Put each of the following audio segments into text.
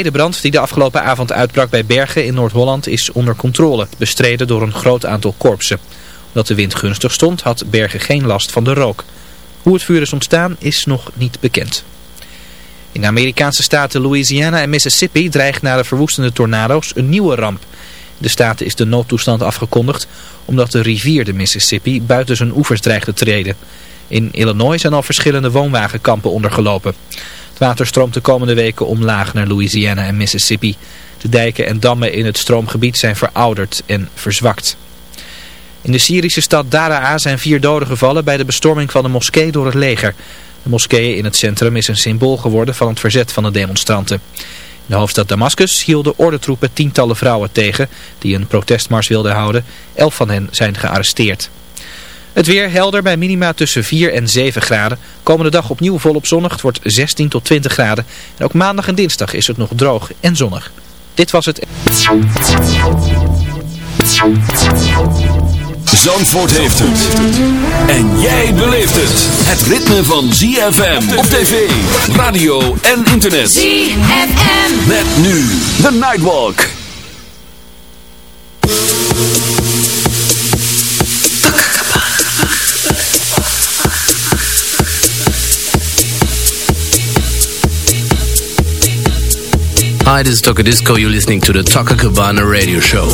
heidebrand die de afgelopen avond uitbrak bij Bergen in Noord-Holland is onder controle, bestreden door een groot aantal korpsen. Omdat de wind gunstig stond had Bergen geen last van de rook. Hoe het vuur is ontstaan is nog niet bekend. In de Amerikaanse staten Louisiana en Mississippi dreigt na de verwoestende tornado's een nieuwe ramp. In de staten is de noodtoestand afgekondigd omdat de rivier de Mississippi buiten zijn oevers dreigt te treden. In Illinois zijn al verschillende woonwagenkampen ondergelopen. Water stroomt de komende weken omlaag naar Louisiana en Mississippi. De dijken en dammen in het stroomgebied zijn verouderd en verzwakt. In de Syrische stad Daraa zijn vier doden gevallen bij de bestorming van de moskee door het leger. De moskee in het centrum is een symbool geworden van het verzet van de demonstranten. In de hoofdstad Damascus hielden ordentroepen tientallen vrouwen tegen die een protestmars wilden houden. Elf van hen zijn gearresteerd. Het weer helder bij minima tussen 4 en 7 graden. Komende dag opnieuw volop zonnig. Het wordt 16 tot 20 graden. En ook maandag en dinsdag is het nog droog en zonnig. Dit was het. Zandvoort heeft het. En jij beleeft het. Het ritme van ZFM op tv, radio en internet. ZFM. Met nu de Nightwalk. Hi, this is Toka Disco. You're listening to the Toka Cabana radio show.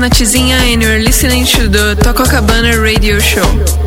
Natizinha and you're listening to the Tococabana radio show.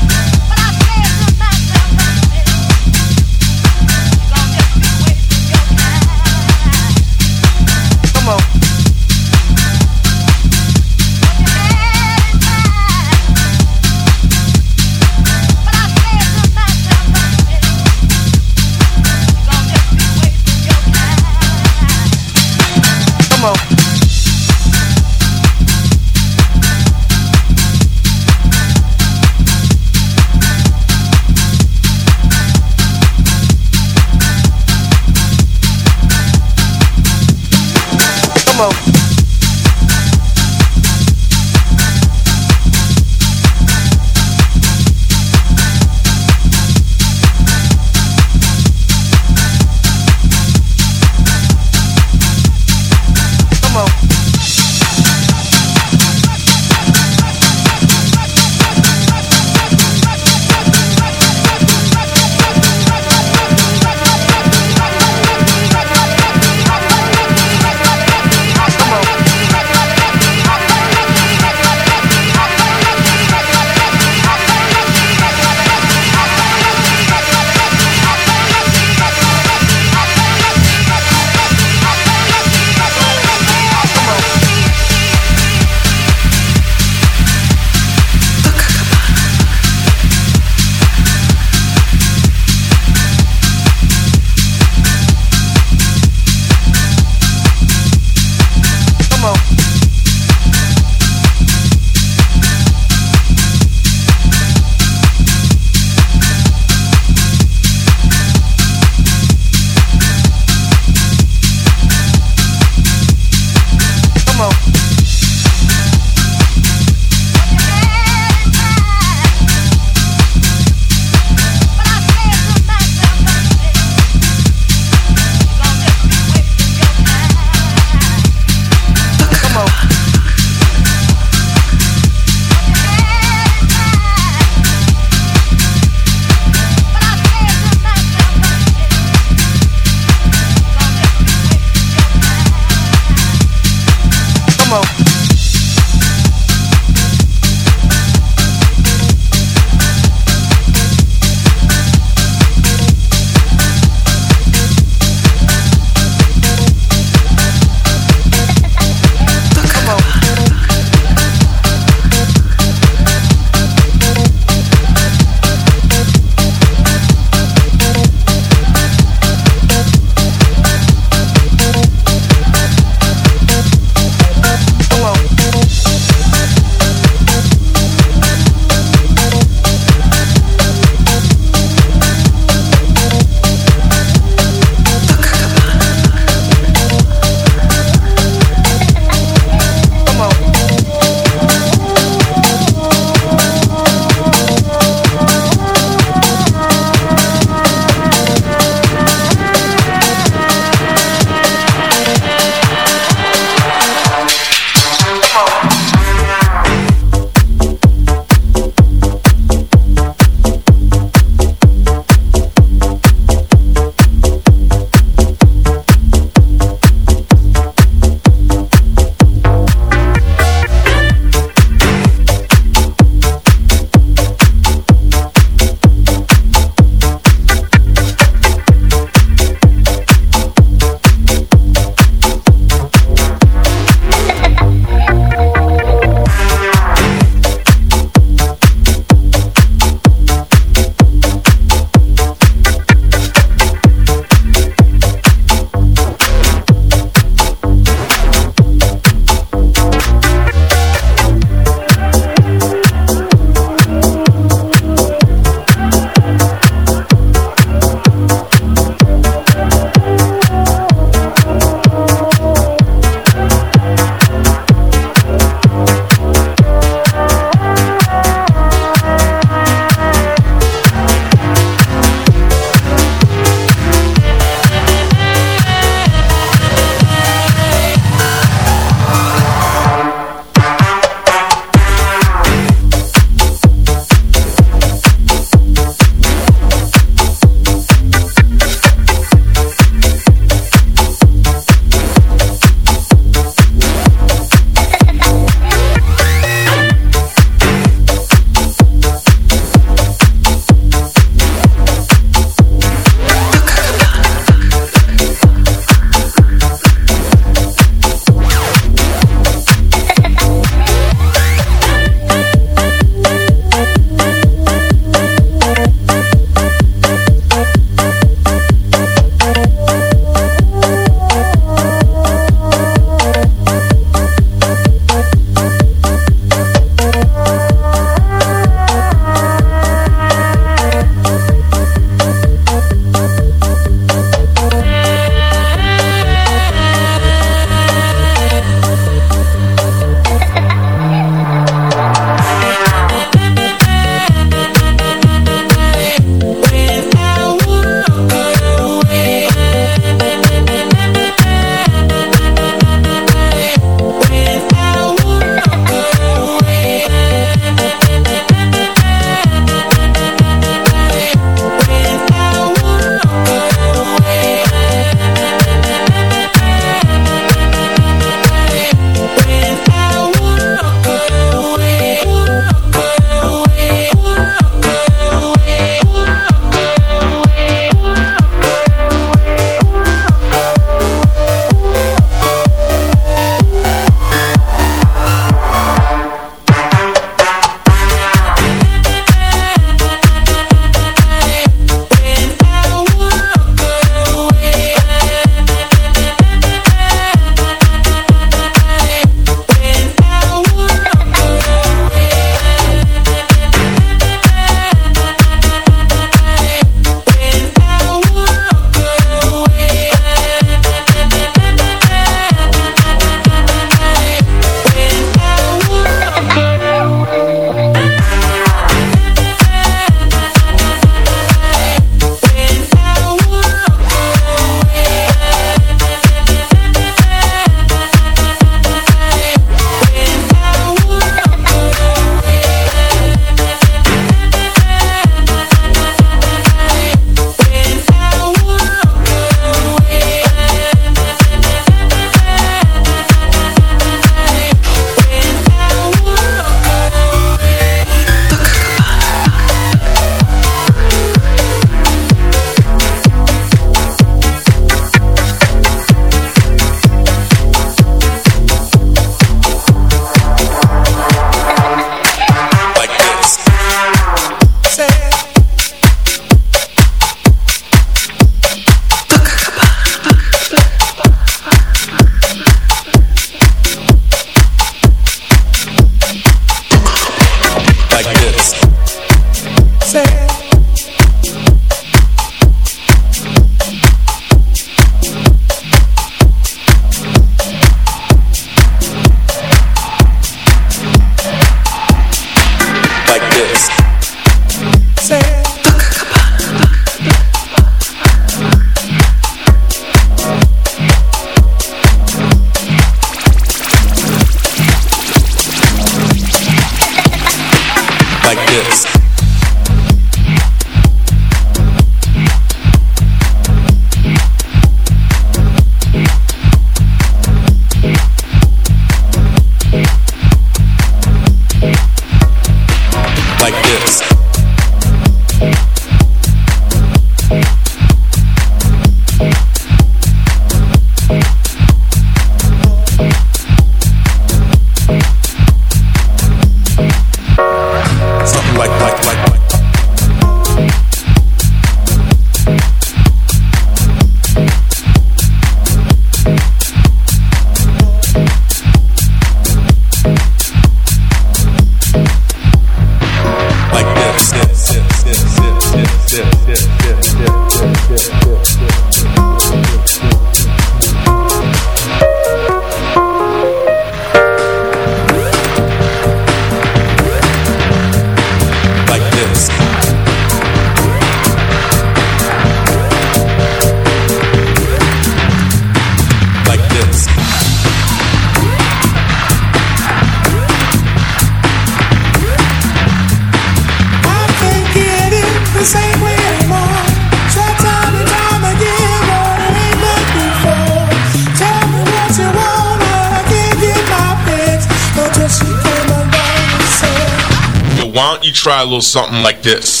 Try a little something like this.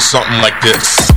Something like this.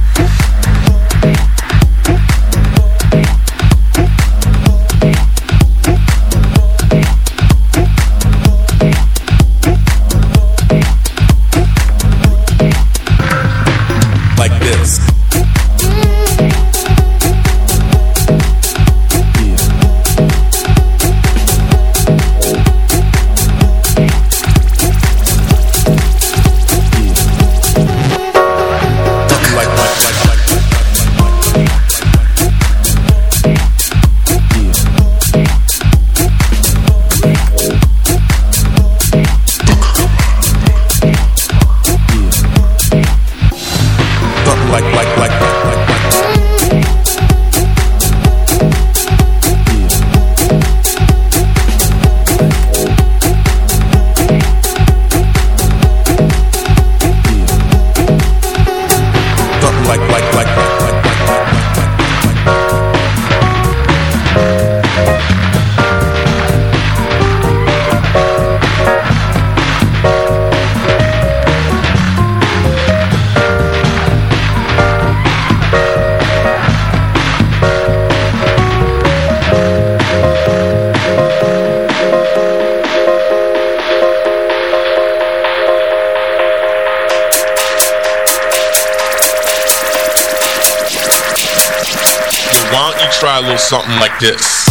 Something like this?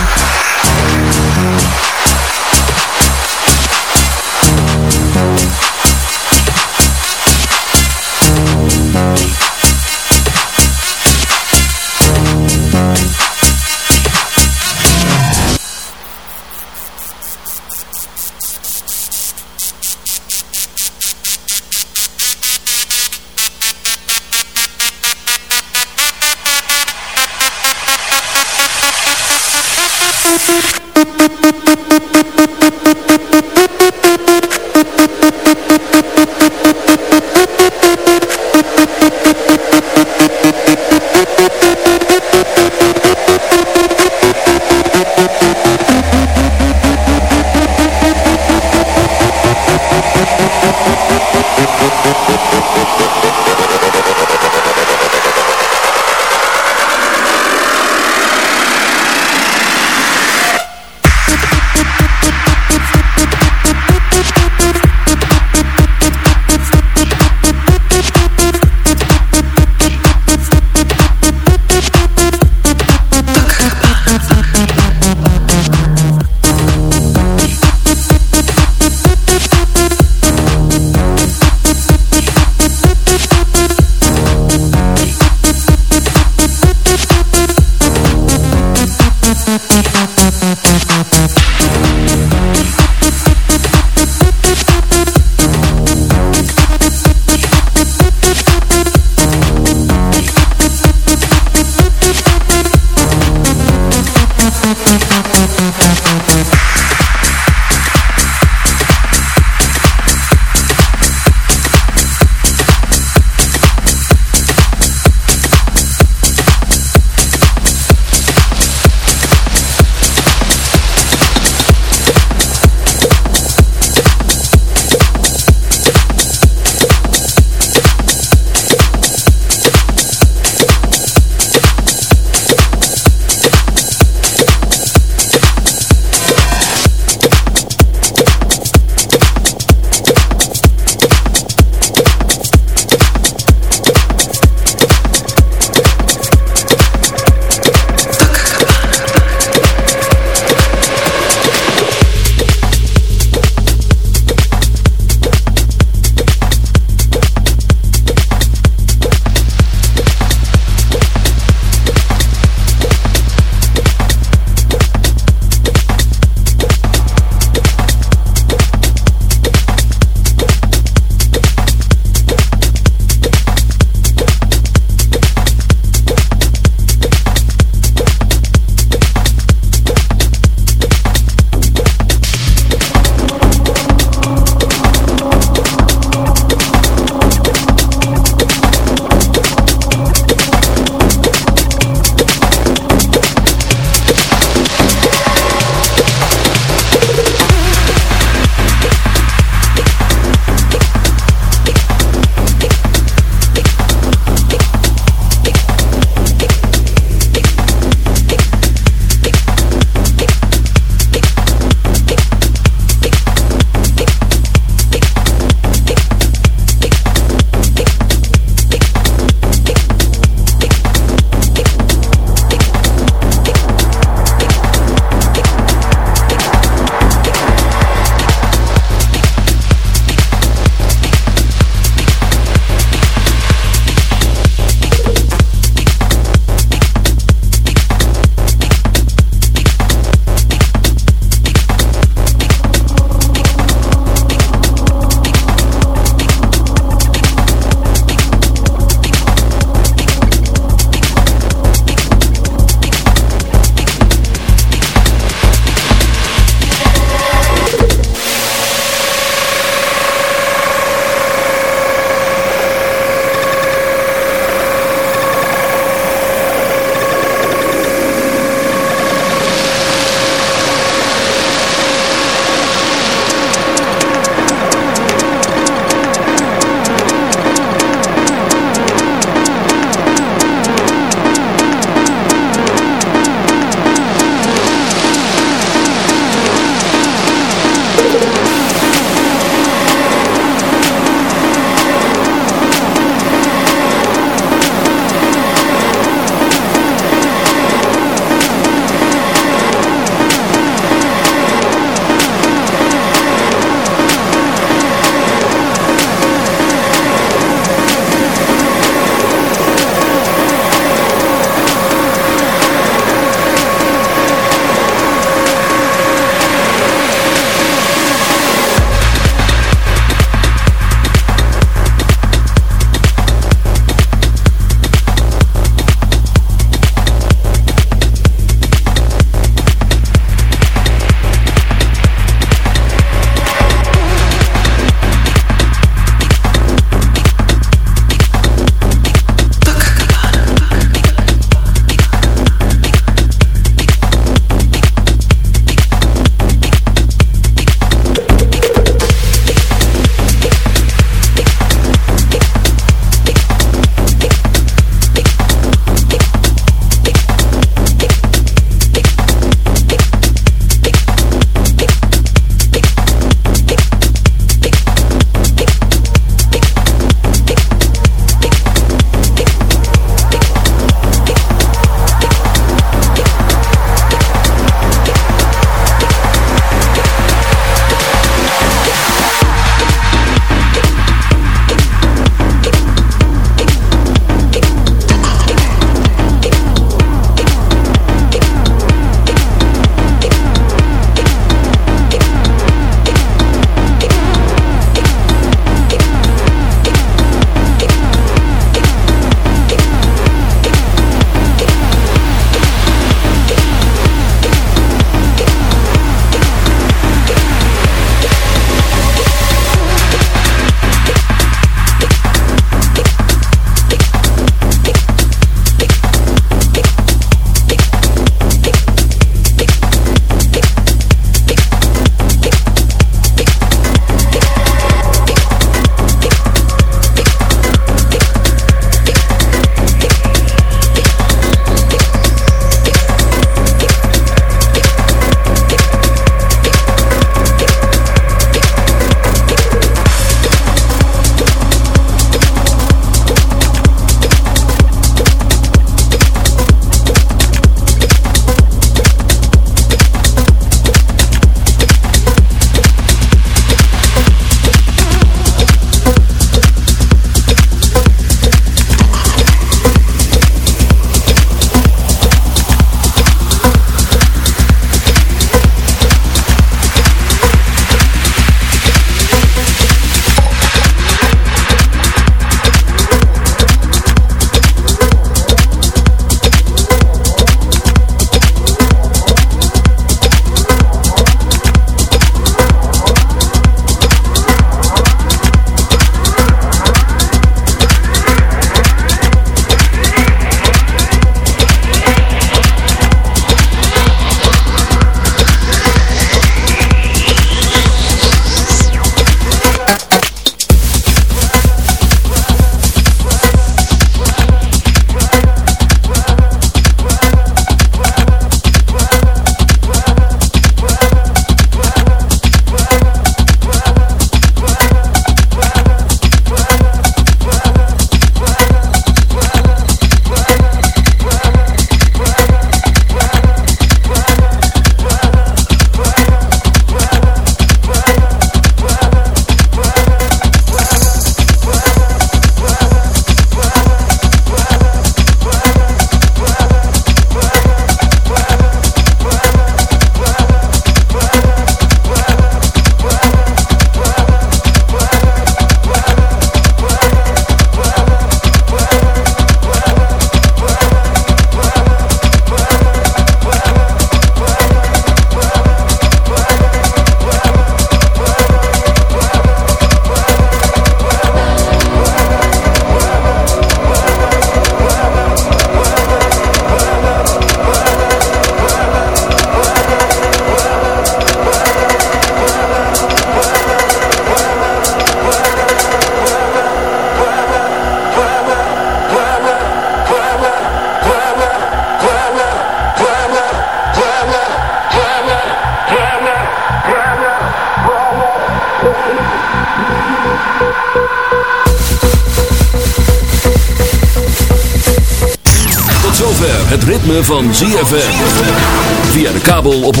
ZFM. Via de kabel op 104.5.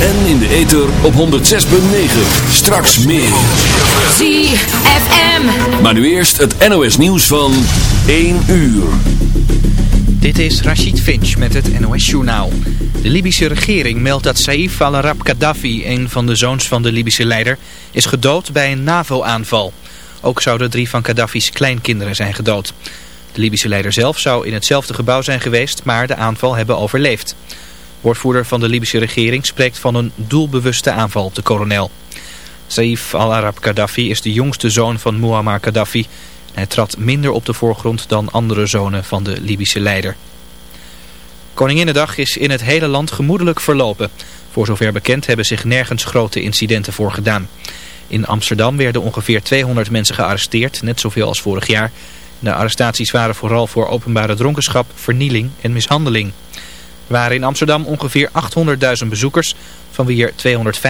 En in de ether op 106.9. Straks meer. ZFM. Maar nu eerst het NOS nieuws van 1 uur. Dit is Rashid Finch met het NOS Journaal. De Libische regering meldt dat Saif al-Arab Gaddafi, een van de zoons van de Libische leider, is gedood bij een NAVO-aanval. Ook zouden drie van Gaddafi's kleinkinderen zijn gedood. De Libische leider zelf zou in hetzelfde gebouw zijn geweest, maar de aanval hebben overleefd. Woordvoerder van de Libische regering spreekt van een doelbewuste aanval op de kolonel. Saif al-Arab Gaddafi is de jongste zoon van Muammar Gaddafi. Hij trad minder op de voorgrond dan andere zonen van de Libische leider. Koninginnedag is in het hele land gemoedelijk verlopen. Voor zover bekend hebben zich nergens grote incidenten voor gedaan. In Amsterdam werden ongeveer 200 mensen gearresteerd, net zoveel als vorig jaar. De arrestaties waren vooral voor openbare dronkenschap, vernieling en mishandeling. Er waren in Amsterdam ongeveer 800.000 bezoekers, van wie er 250